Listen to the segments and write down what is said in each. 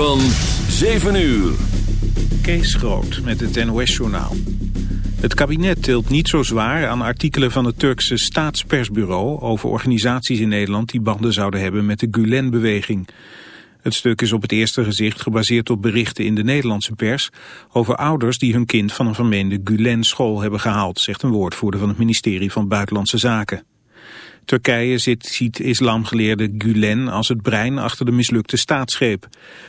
Van 7 uur. Kees Groot met het NOS-journaal. Het kabinet tilt niet zo zwaar aan artikelen van het Turkse staatspersbureau... over organisaties in Nederland die banden zouden hebben met de Gulen-beweging. Het stuk is op het eerste gezicht gebaseerd op berichten in de Nederlandse pers... over ouders die hun kind van een vermeende Gulen-school hebben gehaald... zegt een woordvoerder van het ministerie van Buitenlandse Zaken. Turkije ziet islamgeleerde Gulen als het brein achter de mislukte staatsgreep.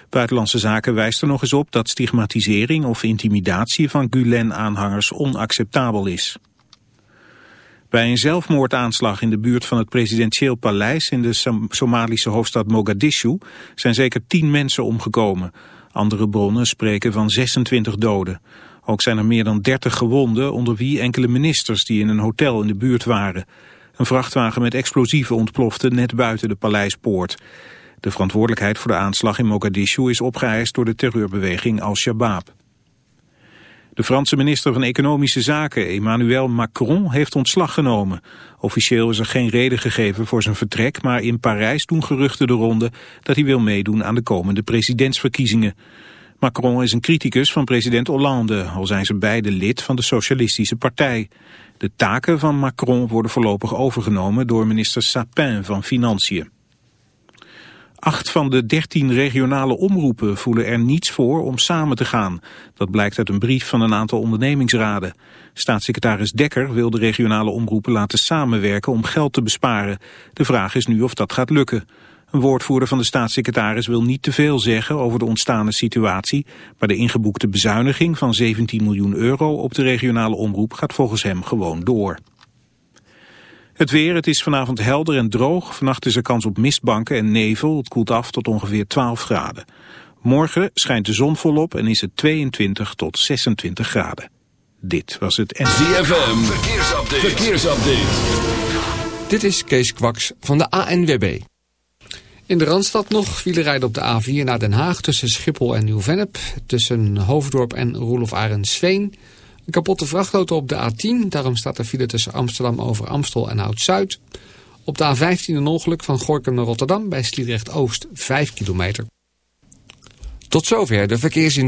Buitenlandse Zaken wijst er nog eens op dat stigmatisering of intimidatie van Gulen-aanhangers onacceptabel is. Bij een zelfmoordaanslag in de buurt van het presidentieel paleis in de Somalische hoofdstad Mogadishu zijn zeker tien mensen omgekomen. Andere bronnen spreken van 26 doden. Ook zijn er meer dan 30 gewonden, onder wie enkele ministers die in een hotel in de buurt waren. Een vrachtwagen met explosieven ontplofte net buiten de paleispoort. De verantwoordelijkheid voor de aanslag in Mogadishu is opgeëist door de terreurbeweging Al-Shabaab. De Franse minister van Economische Zaken, Emmanuel Macron, heeft ontslag genomen. Officieel is er geen reden gegeven voor zijn vertrek, maar in Parijs doen geruchten de ronde dat hij wil meedoen aan de komende presidentsverkiezingen. Macron is een criticus van president Hollande, al zijn ze beide lid van de Socialistische Partij. De taken van Macron worden voorlopig overgenomen door minister Sapin van Financiën. Acht van de dertien regionale omroepen voelen er niets voor om samen te gaan. Dat blijkt uit een brief van een aantal ondernemingsraden. Staatssecretaris Dekker wil de regionale omroepen laten samenwerken om geld te besparen. De vraag is nu of dat gaat lukken. Een woordvoerder van de staatssecretaris wil niet te veel zeggen over de ontstane situatie, maar de ingeboekte bezuiniging van 17 miljoen euro op de regionale omroep gaat volgens hem gewoon door. Het weer, het is vanavond helder en droog. Vannacht is er kans op mistbanken en nevel. Het koelt af tot ongeveer 12 graden. Morgen schijnt de zon volop en is het 22 tot 26 graden. Dit was het... ZFM, verkeersupdate. verkeersupdate. Dit is Kees Kwaks van de ANWB. In de Randstad nog file rijden op de A4 naar Den Haag tussen Schiphol en Nieuw-Vennep. Tussen Hoofddorp en Roelof Arendsveen. Een kapotte vrachtauto op de A10. Daarom staat er file tussen Amsterdam over Amstel en Oud-Zuid. Op de A15 een ongeluk van Gorkum naar Rotterdam bij Sliedrecht Oost 5 kilometer. Tot zover de verkeersin.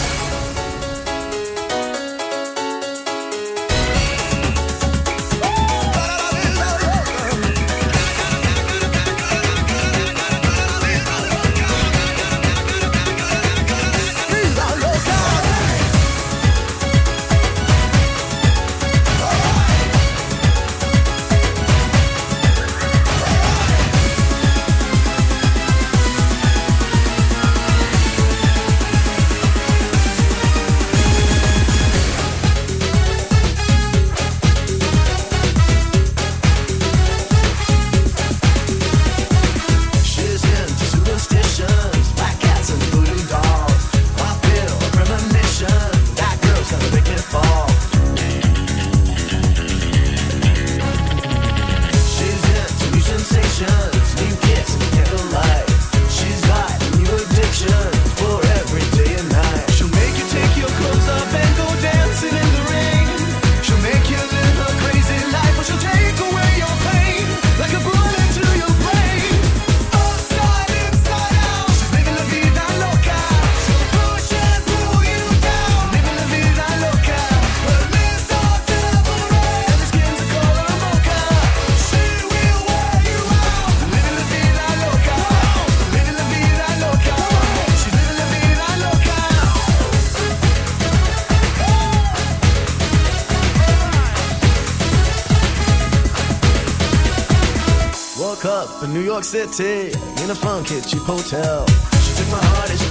From New York City, in a funk cheap hotel. She took my heart and she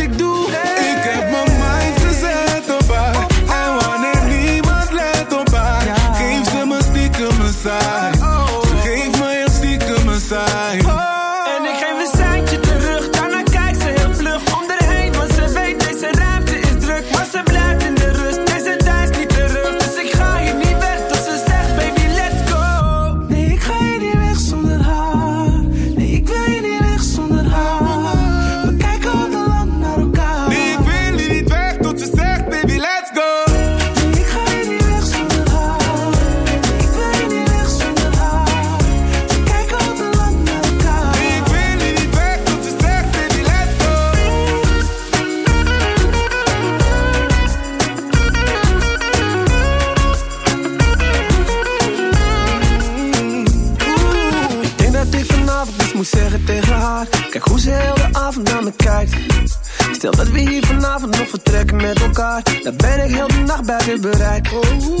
about it, but I. Ooh.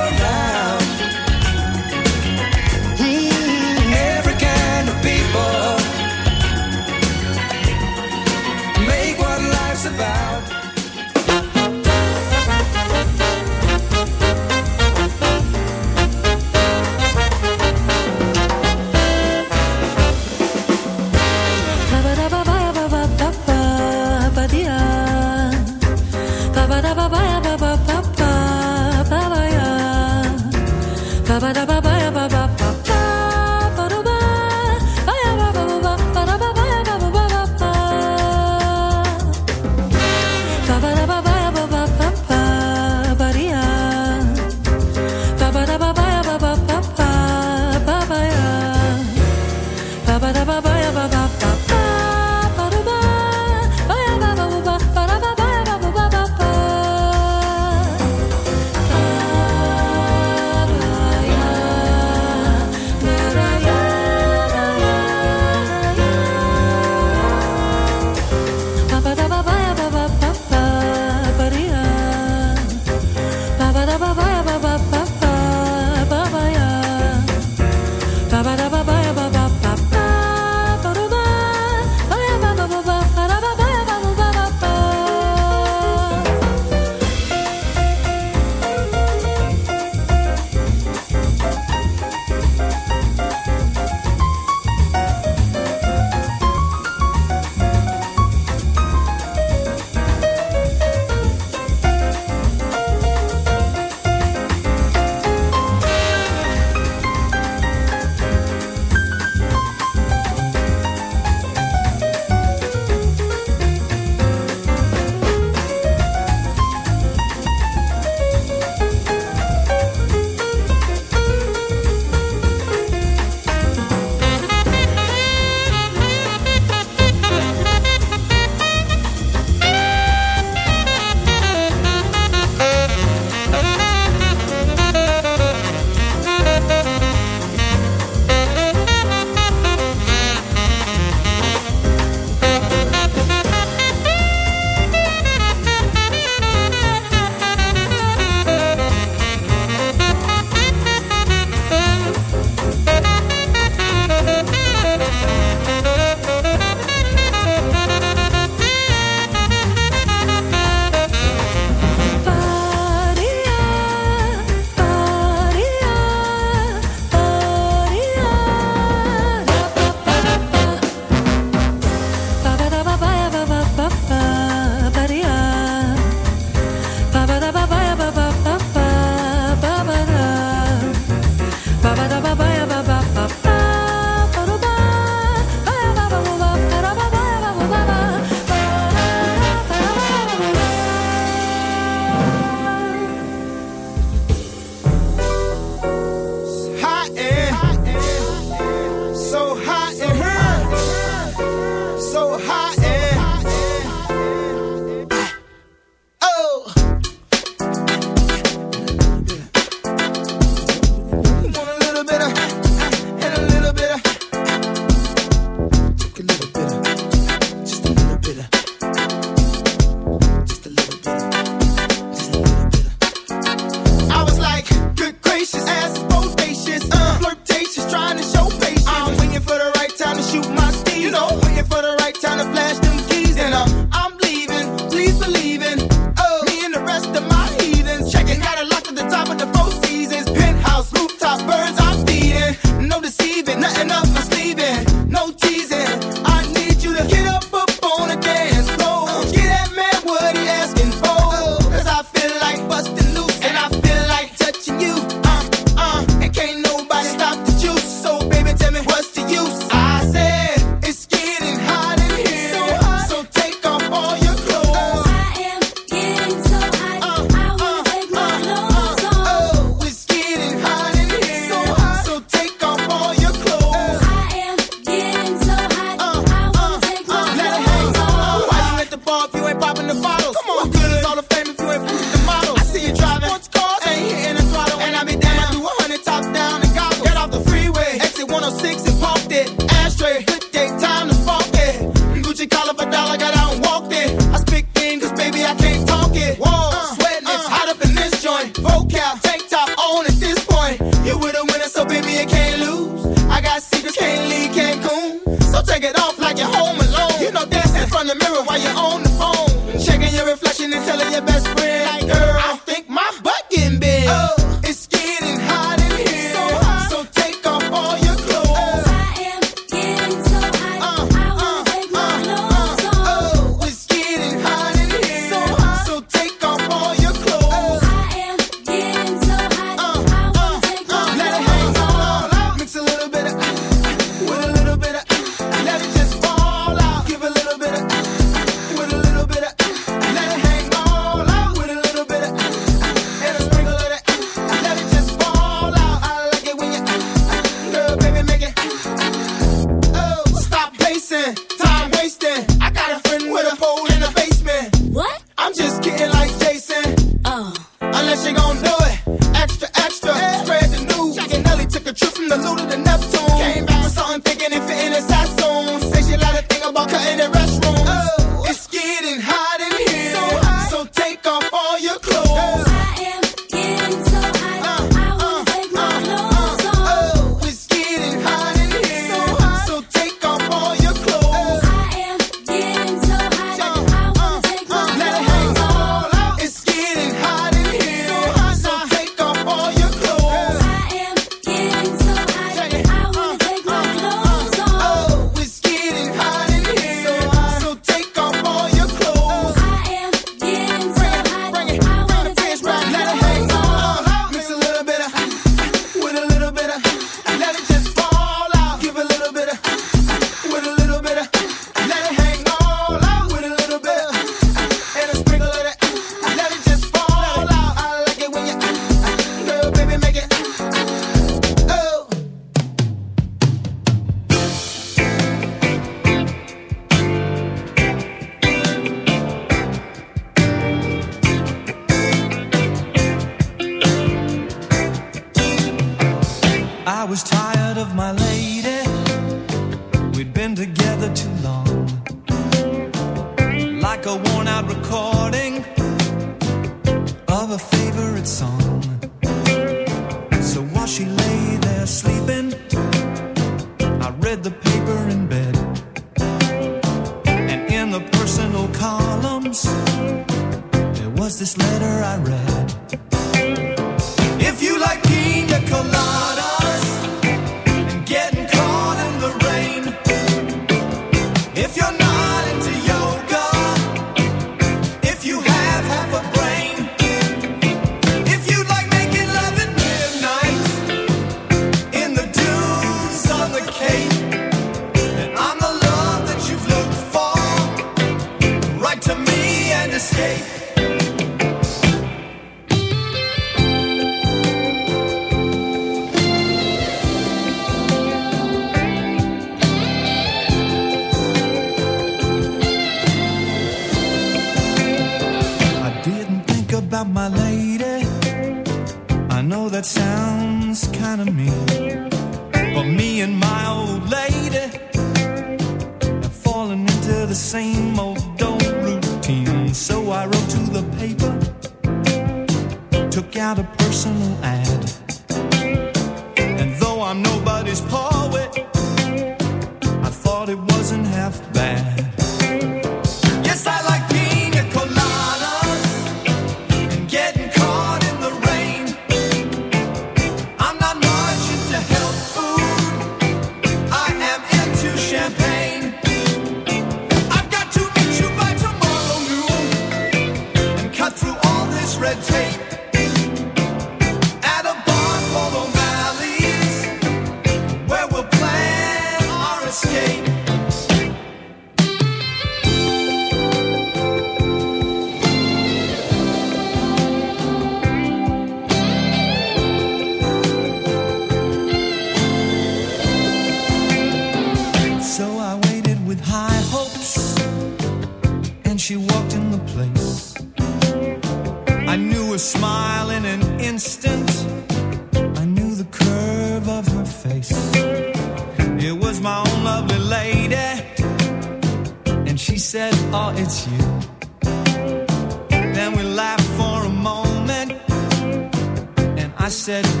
Said,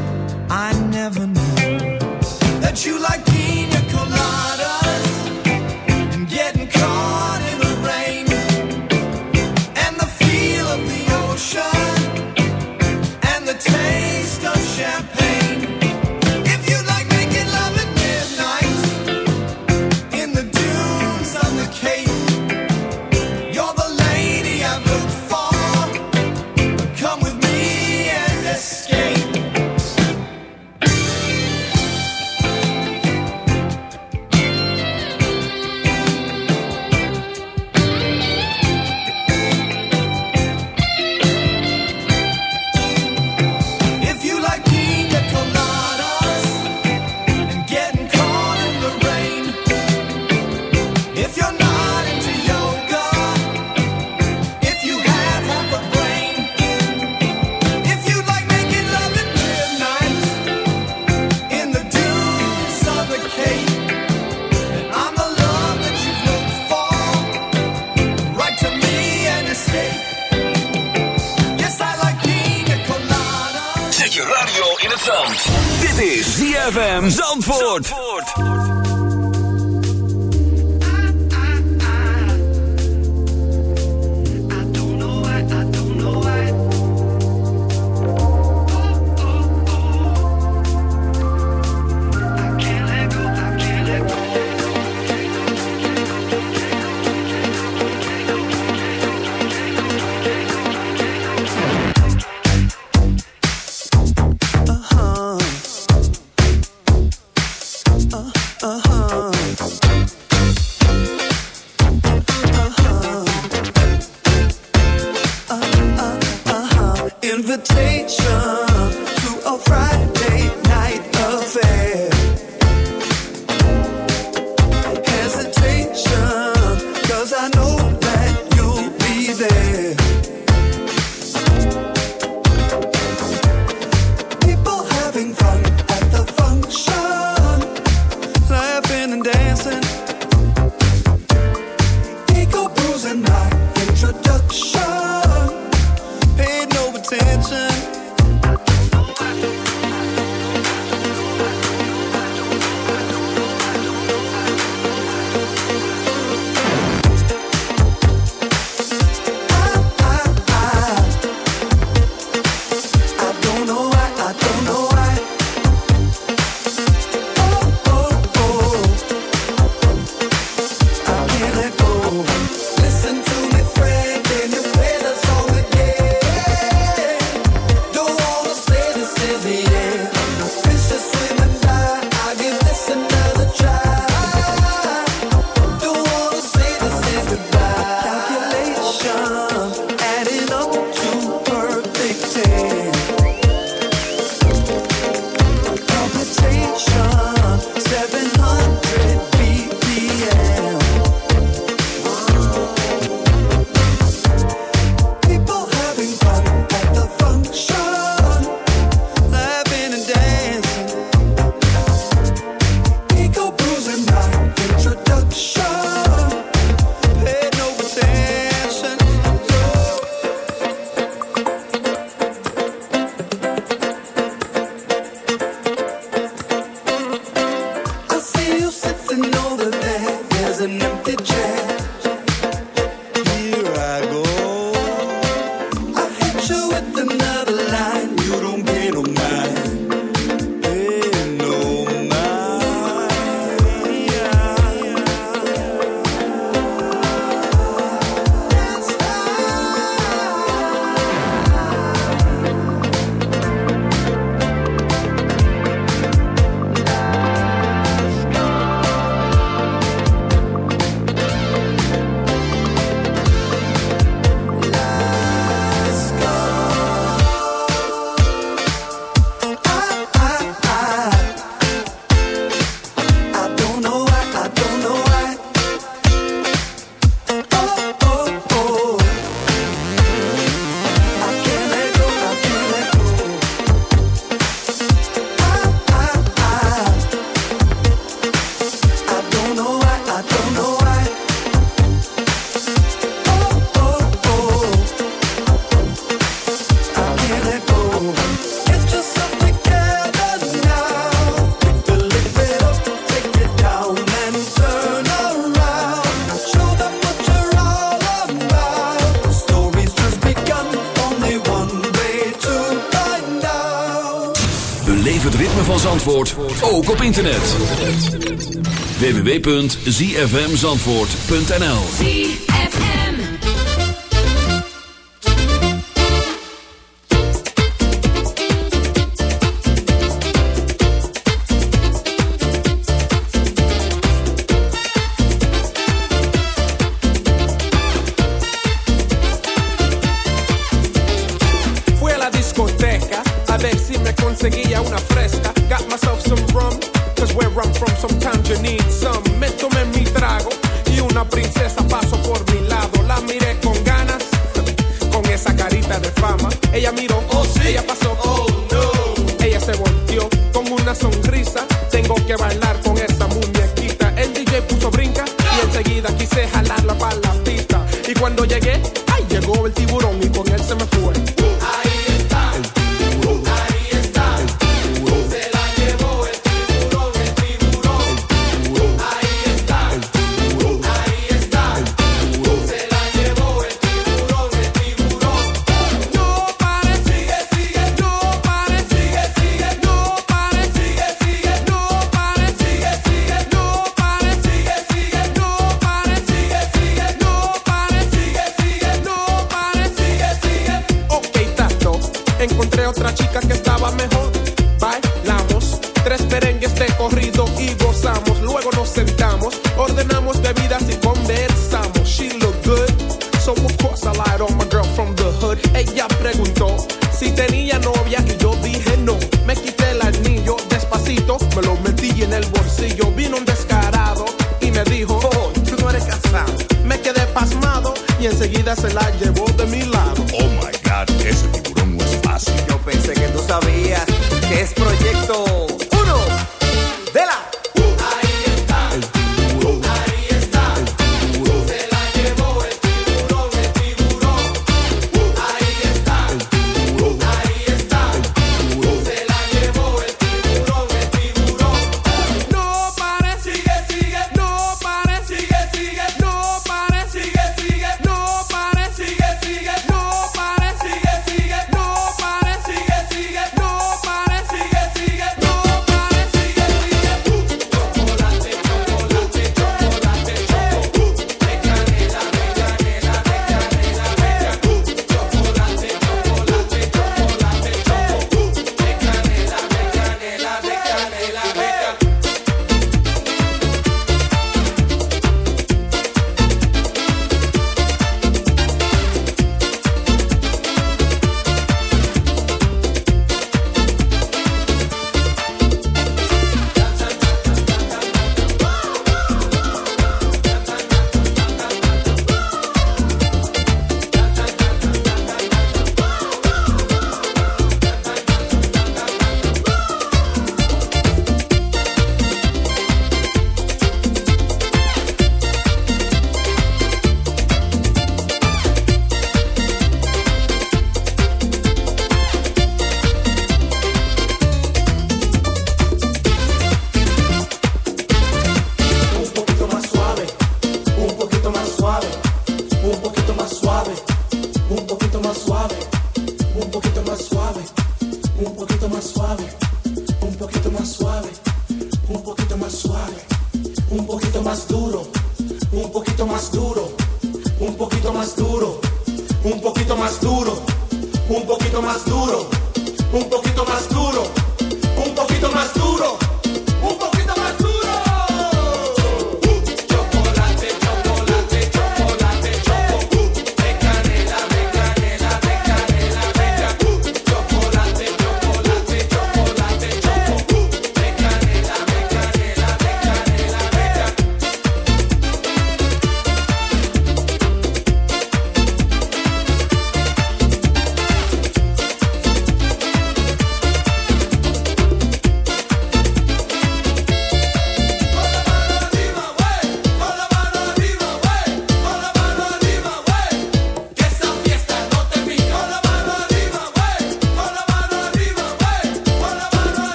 uh, uh, uh. www.zfmzandvoort.nl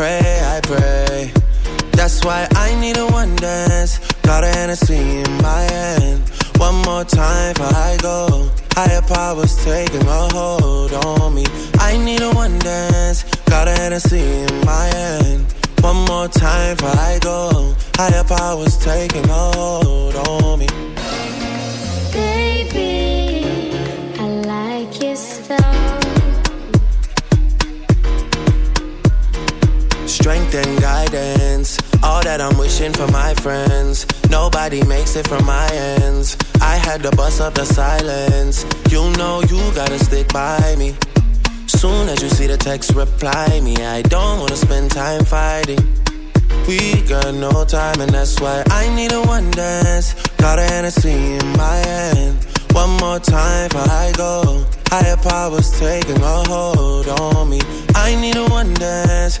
pray. That I'm wishing for my friends. Nobody makes it from my ends. I had to bust up the silence. You know you gotta stick by me. Soon as you see the text, reply me. I don't wanna spend time fighting. We got no time, and that's why I need a one dance. Got a Hennessy in my hand. One more time before I go. Higher powers taking a hold on me. I need a one dance.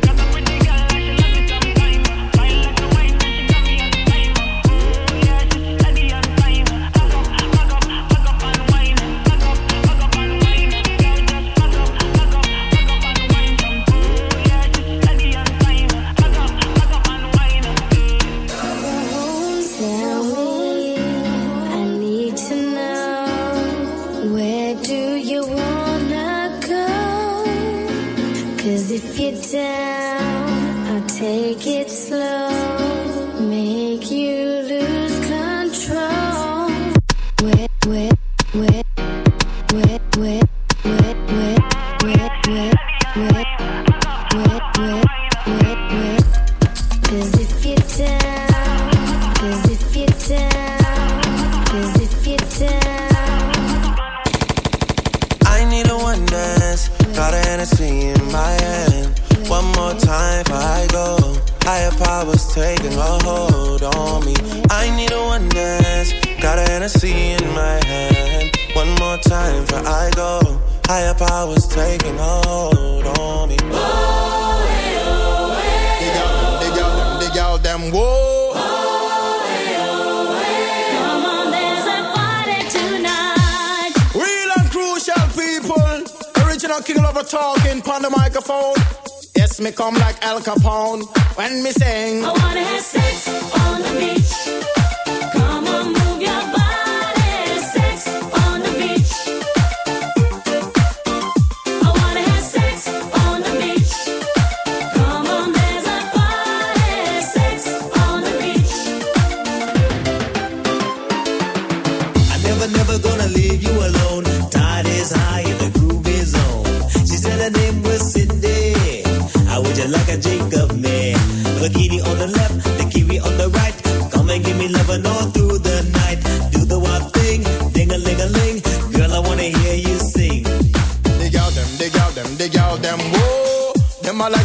Higher powers taking hold on me. Dig out them, dig out them, dig out them, whoa. Come on, there's a party tonight. Real and crucial people. Original king lover talking on the microphone. Yes, me come like Al Capone when me sing. I wanna have sex on the beach.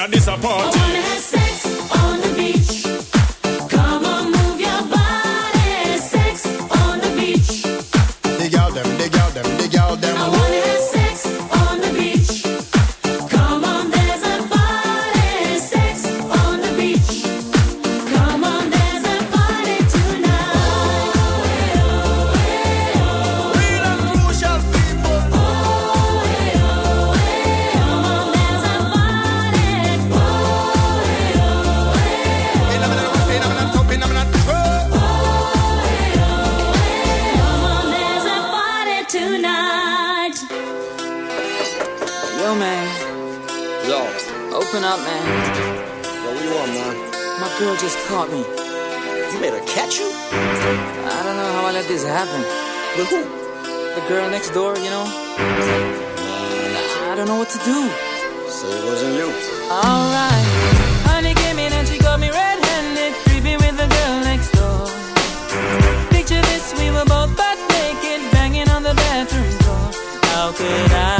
inna this a party. Yo, man. Yo, Open up, man. yo, what you want, man? My girl just caught me. You made her catch you? I don't know how I let this happen. With who? The girl next door, you know? I don't know what to do. So it wasn't you. Alright. Honey came in and she got me red-handed, creepy with the girl next door. Picture this, we were both butt naked, banging on the bathroom floor. How could I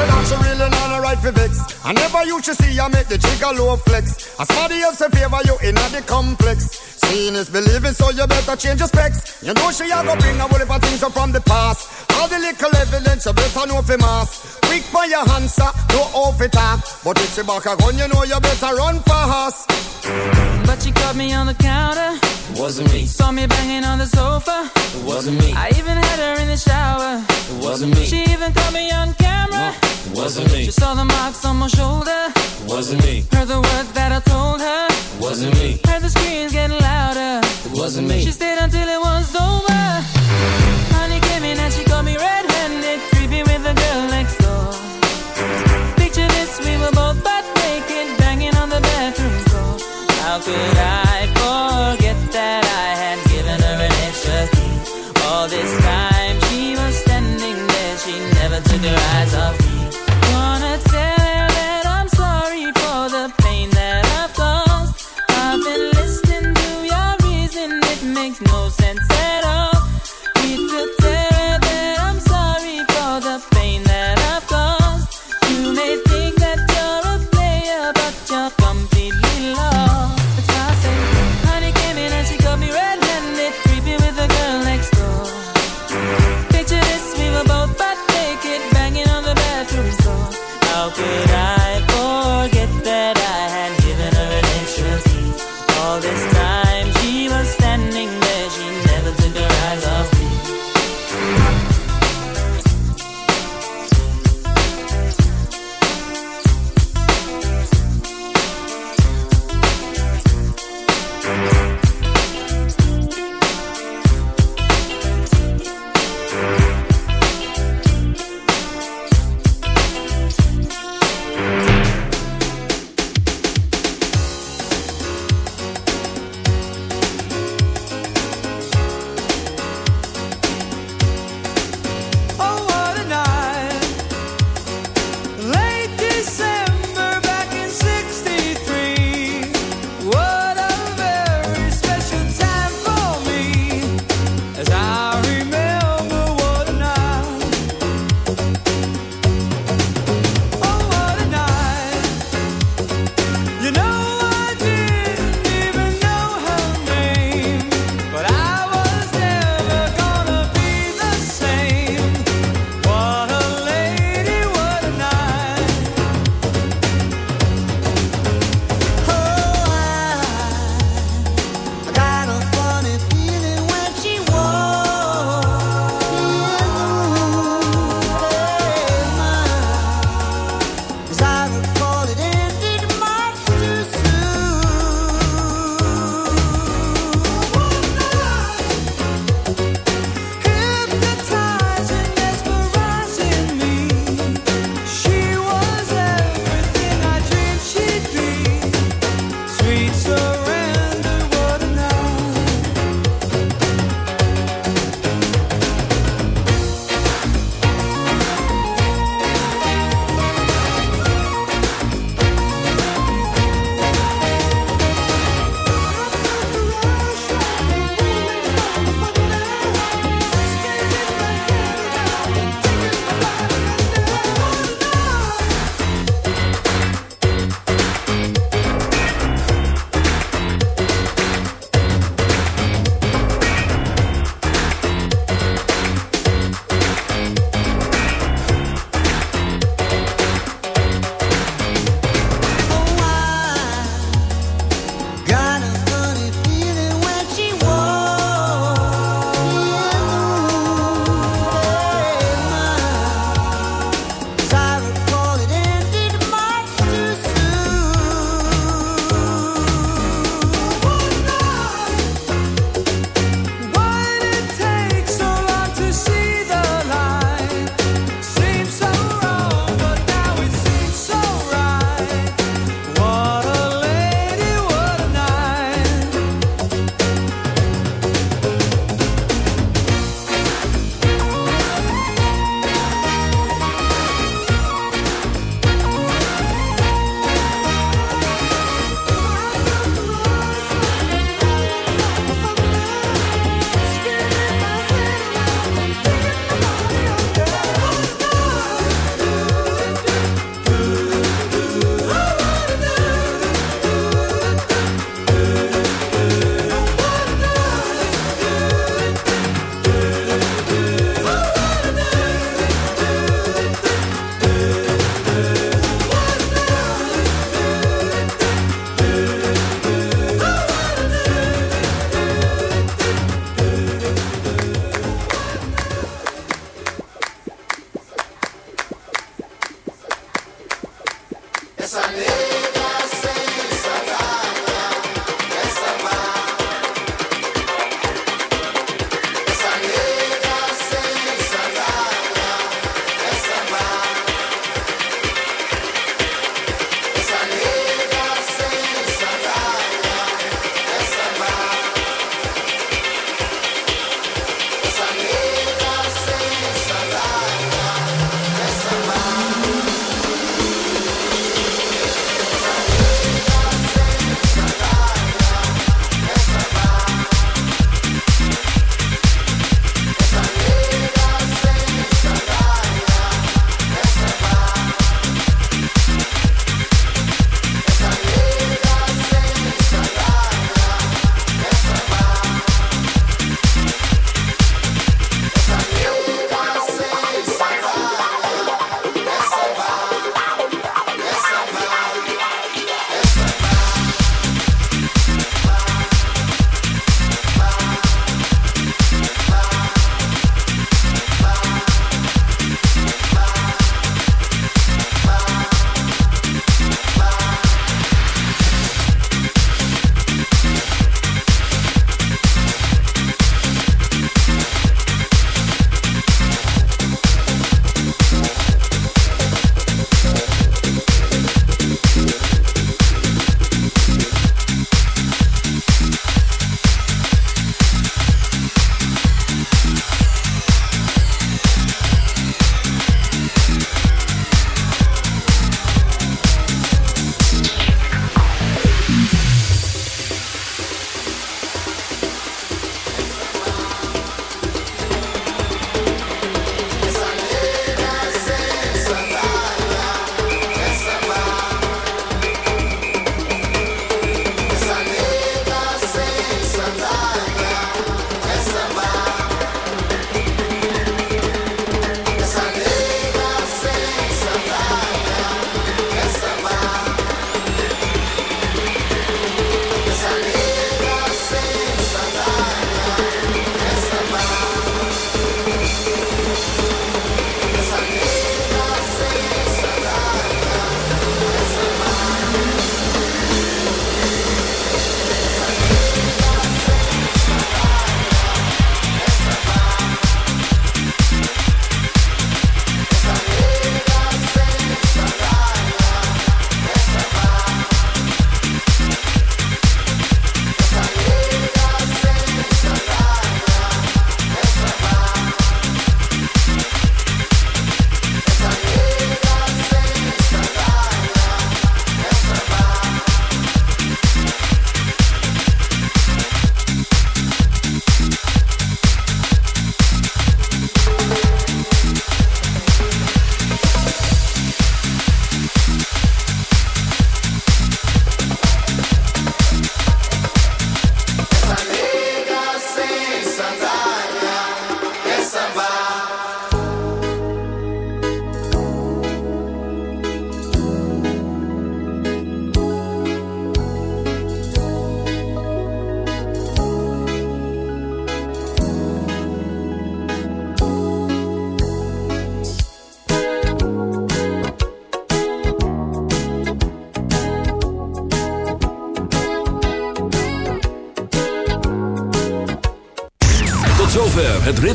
say that she really not a right for vex. I never used to see her make the jigger low flex. As somebody else in favor you in the complex. Seeing is believing, so you better change your specs. You know she a go bring a whole heap of things up from the past. All the little evidence you better know for mass. Quick for your answer, no off it talk. But if she back a gun, you know you better run fast. But she caught me on the counter. It Wasn't me. Saw me banging on the sofa. It Wasn't me. I even had her in the shower. It wasn't me. She even caught me on camera. It Wasn't me. She saw the marks on my shoulder. It Wasn't me. Heard the words that I told her. It Wasn't me. Heard the screams getting louder. It wasn't me. She stayed until it was over. that I